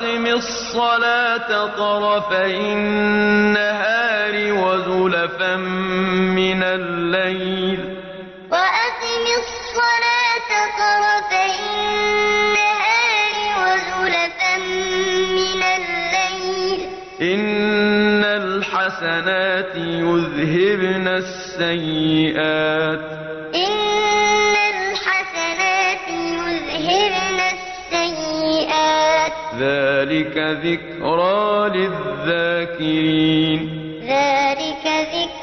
وأقم الصلاة طرفي النهار وزلفا من الليل. وأقم الصلاة طرفي النهار وزلفا من الليل. إن الحسنات يذهبن السيئات. إن ذلك ذكرى للذاكرين ذلك ذكرى